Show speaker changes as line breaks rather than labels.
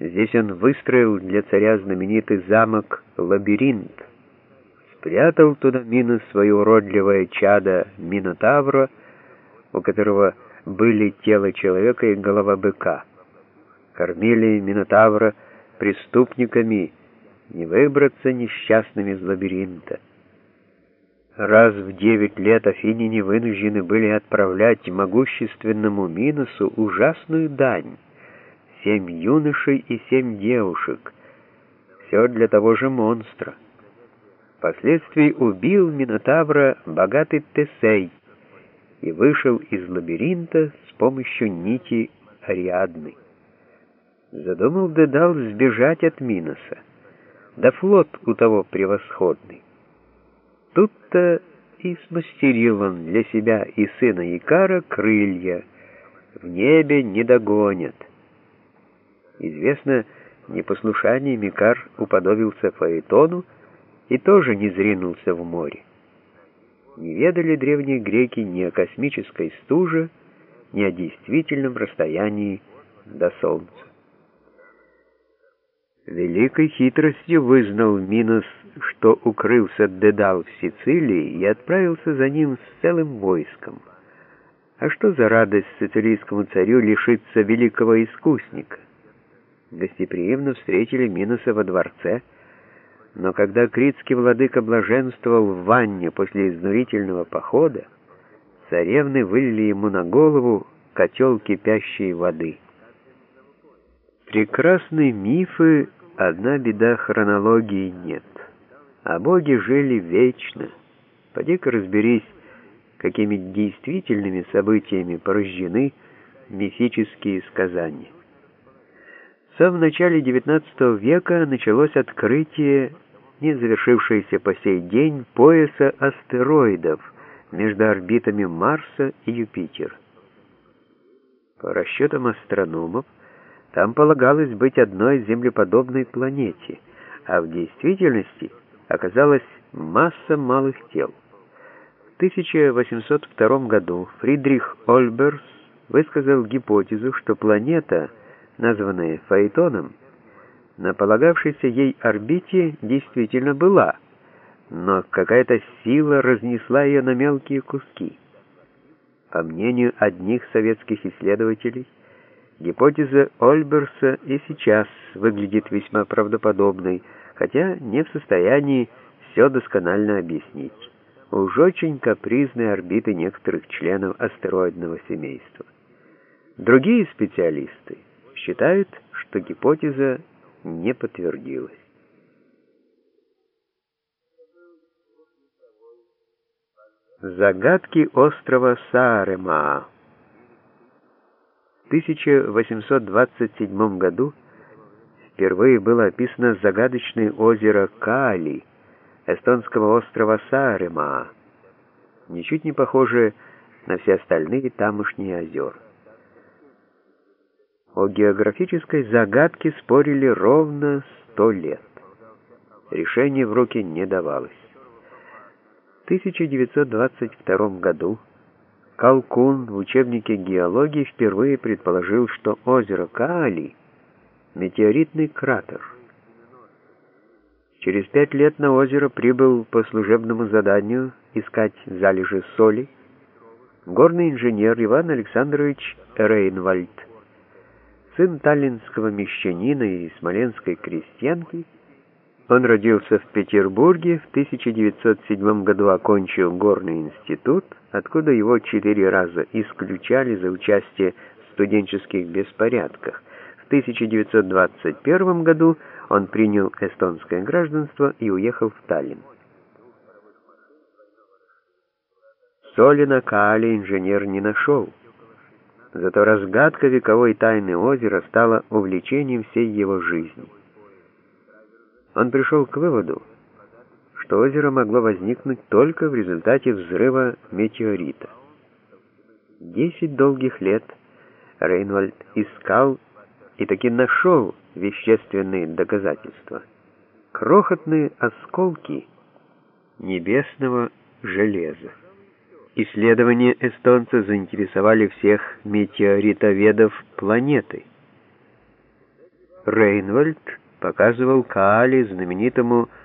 Здесь он выстроил для царя знаменитый замок Лабиринт, спрятал туда Минос свое уродливое чадо Минотавра, у которого были тело человека и голова быка. Кормили Минотавра преступниками, не выбраться несчастными из лабиринта. Раз в девять лет афиняне вынуждены были отправлять могущественному Миносу ужасную дань — семь юношей и семь девушек. Все для того же монстра. Впоследствии убил Минотавра богатый Тесей и вышел из лабиринта с помощью нити Ариадны. Задумал Дедал сбежать от Миноса, да флот у того превосходный. Тут-то и смастерил он для себя и сына Икара крылья. В небе не догонят. Известно, непослушание Микар уподобился Фаэтону и тоже не зринулся в море. Не ведали древние греки ни о космической стуже, ни о действительном расстоянии до Солнца. Великой хитростью вызнал Минос, что укрылся Дедал в Сицилии и отправился за ним с целым войском. А что за радость сицилийскому царю лишиться великого искусника? Гостеприимно встретили Миноса во дворце, но когда критский владыка блаженствовал в ванне после изнурительного похода, царевны вылили ему на голову котел кипящей воды. Прекрасные мифы Одна беда хронологии нет. А боги жили вечно. Поди-ка разберись, какими действительными событиями порождены мифические сказания. В самом начале XIX века началось открытие, не завершившееся по сей день, пояса астероидов между орбитами Марса и Юпитера. По расчетам астрономов, там полагалось быть одной землеподобной планете, а в действительности оказалась масса малых тел. В 1802 году Фридрих Ольберс высказал гипотезу, что планета, названная Фаэтоном, на полагавшейся ей орбите действительно была, но какая-то сила разнесла ее на мелкие куски. По мнению одних советских исследователей, Гипотеза Ольберса и сейчас выглядит весьма правдоподобной, хотя не в состоянии все досконально объяснить. Уж очень капризные орбиты некоторых членов астероидного семейства. Другие специалисты считают, что гипотеза не подтвердилась. Загадки острова Саарема 1827 году впервые было описано загадочное озеро Кали эстонского острова Сааремаа, ничуть не похожее на все остальные тамошние озера. О географической загадке спорили ровно сто лет. Решение в руки не давалось. В 1922 году Калкун в учебнике геологии впервые предположил, что озеро Каали — метеоритный кратер. Через пять лет на озеро прибыл по служебному заданию искать залежи соли горный инженер Иван Александрович Рейнвальд, сын таллинского мещанина и смоленской крестьянки, он родился в Петербурге, в 1907 году окончил Горный институт, откуда его четыре раза исключали за участие в студенческих беспорядках. В 1921 году он принял эстонское гражданство и уехал в Таллин. Соли на Каале инженер не нашел. Зато разгадка вековой тайны озера стала увлечением всей его жизни он пришел к выводу, что озеро могло возникнуть только в результате взрыва метеорита. Десять долгих лет Рейнвальд искал и таки нашел вещественные доказательства. Крохотные осколки небесного железа. Исследования эстонца заинтересовали всех метеоритоведов планеты. Рейнвальд показывал Каали, знаменитому